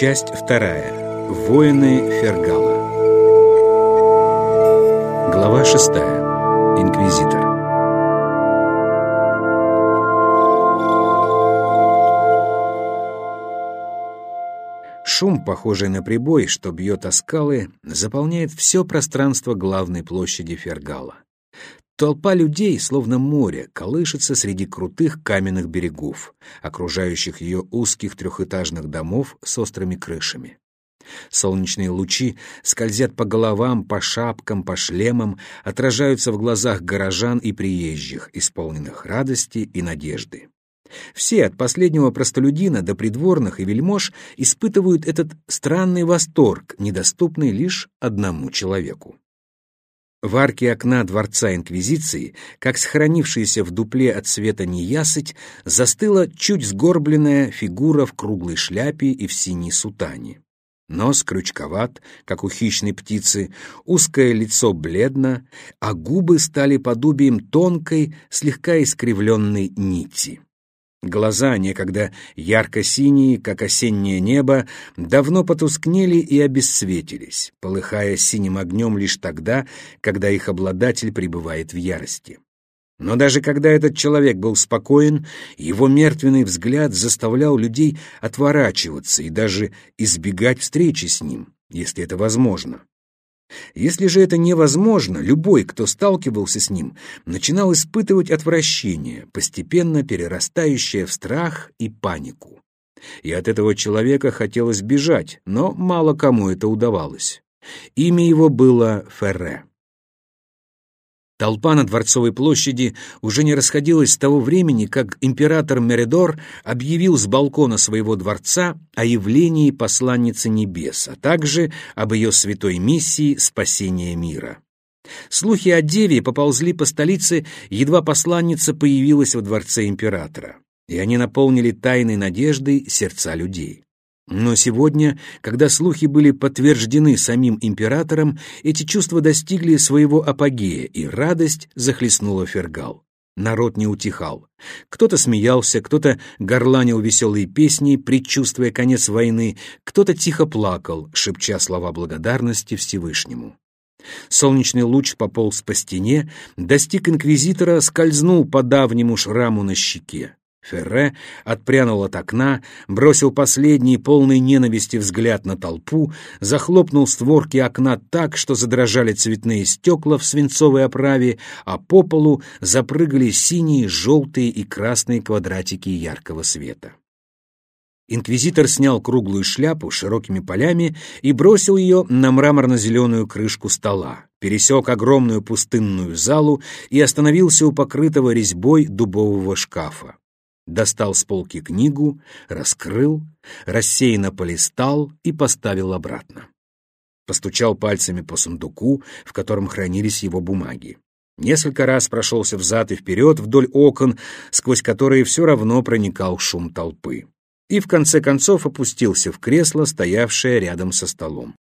Часть вторая. Воины Фергала. Глава шестая. Инквизитор. Шум, похожий на прибой, что бьет о скалы, заполняет все пространство главной площади Фергала. Толпа людей, словно море, колышется среди крутых каменных берегов, окружающих ее узких трехэтажных домов с острыми крышами. Солнечные лучи скользят по головам, по шапкам, по шлемам, отражаются в глазах горожан и приезжих, исполненных радости и надежды. Все, от последнего простолюдина до придворных и вельмож, испытывают этот странный восторг, недоступный лишь одному человеку. В арке окна Дворца Инквизиции, как сохранившаяся в дупле от света неясыть, застыла чуть сгорбленная фигура в круглой шляпе и в синей сутане. Нос крючковат, как у хищной птицы, узкое лицо бледно, а губы стали подобием тонкой, слегка искривленной нити. Глаза, некогда ярко-синие, как осеннее небо, давно потускнели и обесцветились, полыхая синим огнем лишь тогда, когда их обладатель пребывает в ярости. Но даже когда этот человек был спокоен, его мертвенный взгляд заставлял людей отворачиваться и даже избегать встречи с ним, если это возможно. Если же это невозможно, любой, кто сталкивался с ним, начинал испытывать отвращение, постепенно перерастающее в страх и панику. И от этого человека хотелось бежать, но мало кому это удавалось. Имя его было Ферре. Толпа на Дворцовой площади уже не расходилась с того времени, как император Меридор объявил с балкона своего дворца о явлении посланницы небес, а также об ее святой миссии спасения мира. Слухи о Деве поползли по столице, едва посланница появилась во дворце императора, и они наполнили тайной надеждой сердца людей. Но сегодня, когда слухи были подтверждены самим императором, эти чувства достигли своего апогея, и радость захлестнула Фергал. Народ не утихал. Кто-то смеялся, кто-то горланил веселые песни, предчувствуя конец войны, кто-то тихо плакал, шепча слова благодарности Всевышнему. Солнечный луч пополз по стене, достиг инквизитора, скользнул по давнему шраму на щеке. Ферре отпрянул от окна, бросил последний полный ненависти взгляд на толпу, захлопнул створки окна так, что задрожали цветные стекла в свинцовой оправе, а по полу запрыгали синие, желтые и красные квадратики яркого света. Инквизитор снял круглую шляпу широкими полями и бросил ее на мраморно-зеленую крышку стола, пересек огромную пустынную залу и остановился у покрытого резьбой дубового шкафа достал с полки книгу, раскрыл, рассеянно полистал и поставил обратно. Постучал пальцами по сундуку, в котором хранились его бумаги. Несколько раз прошелся взад и вперед вдоль окон, сквозь которые все равно проникал шум толпы. И в конце концов опустился в кресло, стоявшее рядом со столом.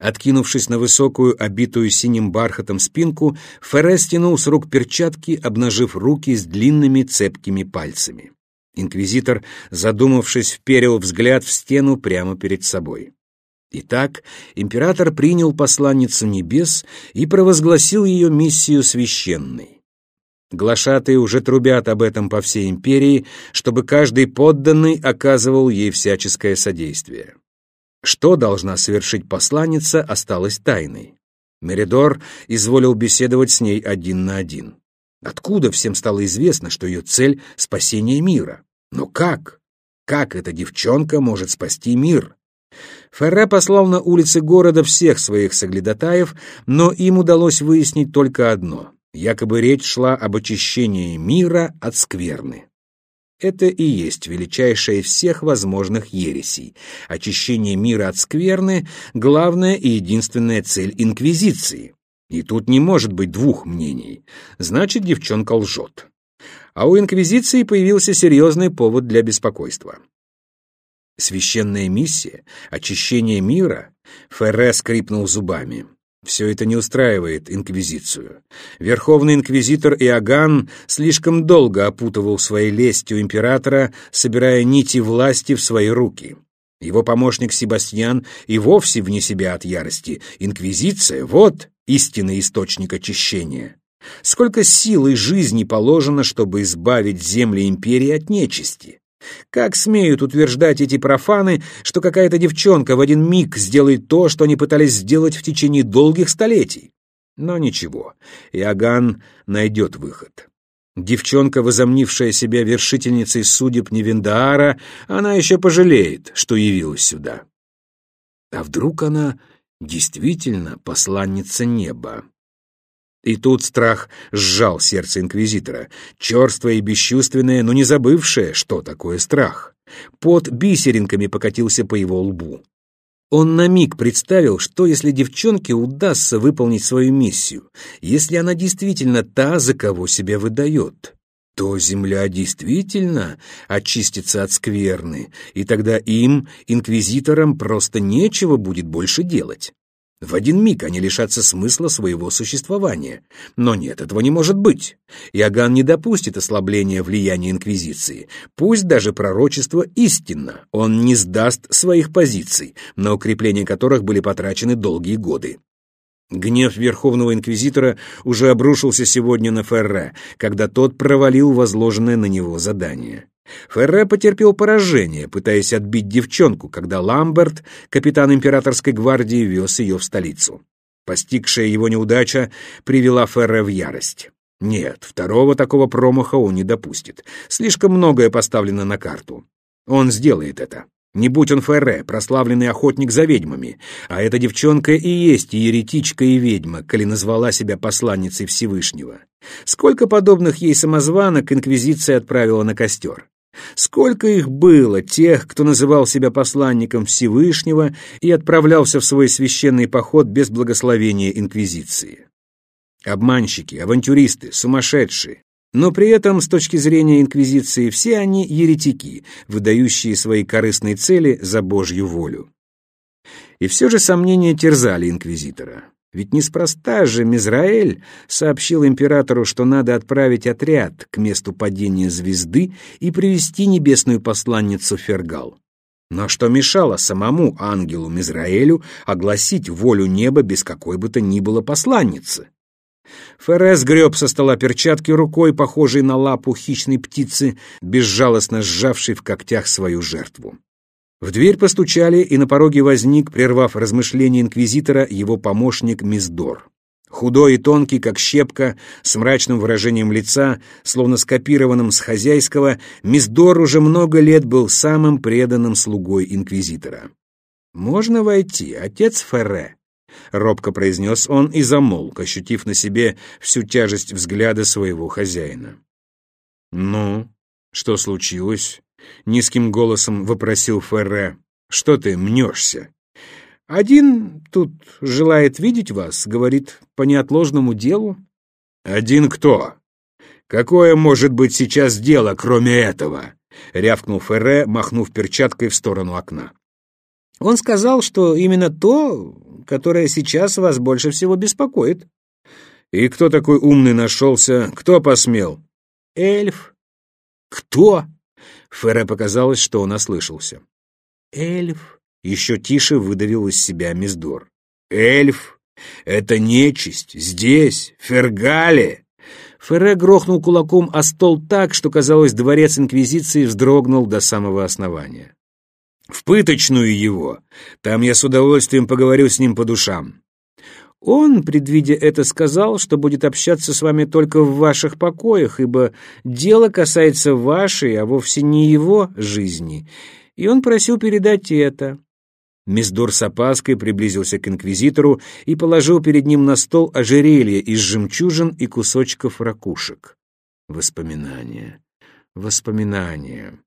Откинувшись на высокую, обитую синим бархатом спинку, Ферре стянул с рук перчатки, обнажив руки с длинными цепкими пальцами. Инквизитор, задумавшись, вперил взгляд в стену прямо перед собой. Итак, император принял посланницу небес и провозгласил ее миссию священной. Глашатые уже трубят об этом по всей империи, чтобы каждый подданный оказывал ей всяческое содействие. Что должна совершить посланница, осталось тайной. Меридор изволил беседовать с ней один на один. Откуда всем стало известно, что ее цель — спасение мира? Но как? Как эта девчонка может спасти мир? Ферре послал на улицы города всех своих соглядатаев, но им удалось выяснить только одно. Якобы речь шла об очищении мира от скверны. Это и есть величайшая всех возможных ересей. Очищение мира от скверны — главная и единственная цель Инквизиции. И тут не может быть двух мнений. Значит, девчонка лжет. А у Инквизиции появился серьезный повод для беспокойства. Священная миссия, очищение мира, Ферре скрипнул зубами. Все это не устраивает Инквизицию. Верховный инквизитор Иоганн слишком долго опутывал своей лестью императора, собирая нити власти в свои руки. Его помощник Себастьян и вовсе вне себя от ярости. Инквизиция — вот истинный источник очищения. Сколько сил и жизни положено, чтобы избавить земли империи от нечисти? Как смеют утверждать эти профаны, что какая-то девчонка в один миг сделает то, что они пытались сделать в течение долгих столетий? Но ничего, Иоганн найдет выход. Девчонка, возомнившая себя вершительницей судеб Невиндаара, она еще пожалеет, что явилась сюда. А вдруг она действительно посланница неба? И тут страх сжал сердце инквизитора, черствое и бесчувственное, но не забывшее, что такое страх. Под бисеринками покатился по его лбу. Он на миг представил, что если девчонке удастся выполнить свою миссию, если она действительно та, за кого себя выдает, то земля действительно очистится от скверны, и тогда им, инквизиторам, просто нечего будет больше делать. В один миг они лишатся смысла своего существования. Но нет, этого не может быть. Иоганн не допустит ослабления влияния Инквизиции. Пусть даже пророчество истинно, он не сдаст своих позиций, на укрепление которых были потрачены долгие годы. Гнев Верховного Инквизитора уже обрушился сегодня на Ферре, когда тот провалил возложенное на него задание. Ферре потерпел поражение, пытаясь отбить девчонку, когда Ламберт, капитан императорской гвардии, вез ее в столицу. Постигшая его неудача привела Ферре в ярость. Нет, второго такого промаха он не допустит. Слишком многое поставлено на карту. Он сделает это. Не будь он Ферре, прославленный охотник за ведьмами, а эта девчонка и есть еретичка и ведьма, коли назвала себя посланницей Всевышнего. Сколько подобных ей самозванок инквизиция отправила на костер? Сколько их было, тех, кто называл себя посланником Всевышнего и отправлялся в свой священный поход без благословения Инквизиции. Обманщики, авантюристы, сумасшедшие. Но при этом, с точки зрения Инквизиции, все они еретики, выдающие свои корыстные цели за Божью волю. И все же сомнения терзали инквизитора. Ведь неспроста же Мизраэль сообщил императору, что надо отправить отряд к месту падения звезды и привести небесную посланницу Фергал. Но что мешало самому ангелу Мизраэлю огласить волю неба без какой бы то ни было посланницы? Феррес греб со стола перчатки рукой, похожей на лапу хищной птицы, безжалостно сжавшей в когтях свою жертву. В дверь постучали, и на пороге возник, прервав размышления инквизитора, его помощник Миздор. Худой и тонкий, как щепка, с мрачным выражением лица, словно скопированным с хозяйского, Миздор уже много лет был самым преданным слугой инквизитора. «Можно войти, отец Ферре», — робко произнес он и замолк, ощутив на себе всю тяжесть взгляда своего хозяина. «Ну, что случилось?» — низким голосом вопросил Ферре. «Что ты мнешься?» «Один тут желает видеть вас, — говорит, — по неотложному делу». «Один кто? Какое может быть сейчас дело, кроме этого?» — рявкнул Ферре, махнув перчаткой в сторону окна. «Он сказал, что именно то, которое сейчас вас больше всего беспокоит». «И кто такой умный нашелся? Кто посмел?» «Эльф». «Кто?» Ферре показалось, что он ослышался. «Эльф!» — еще тише выдавил из себя Миздор. «Эльф! Это нечисть! Здесь, Фергале!» Ферре грохнул кулаком о стол так, что, казалось, дворец Инквизиции вздрогнул до самого основания. «В пыточную его! Там я с удовольствием поговорю с ним по душам. Он, предвидя это, сказал, что будет общаться с вами только в ваших покоях, ибо дело касается вашей, а вовсе не его жизни. И он просил передать это. Миздор с опаской приблизился к инквизитору и положил перед ним на стол ожерелье из жемчужин и кусочков ракушек. Воспоминания, воспоминания.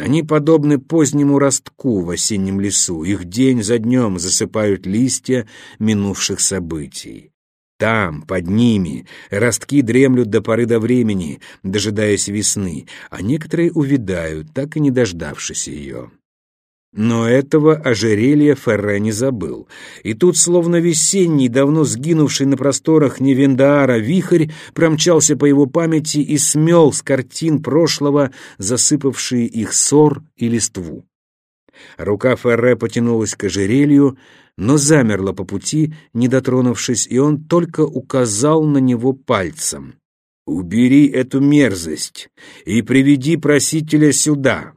Они подобны позднему ростку в осеннем лесу, их день за днем засыпают листья минувших событий. Там, под ними, ростки дремлют до поры до времени, дожидаясь весны, а некоторые увядают, так и не дождавшись ее. Но этого ожерелья Ферре не забыл. И тут, словно весенний, давно сгинувший на просторах Невендаара вихрь, промчался по его памяти и смел с картин прошлого засыпавшие их ссор и листву. Рука Ферре потянулась к ожерелью, но замерла по пути, не дотронувшись, и он только указал на него пальцем. «Убери эту мерзость и приведи просителя сюда!»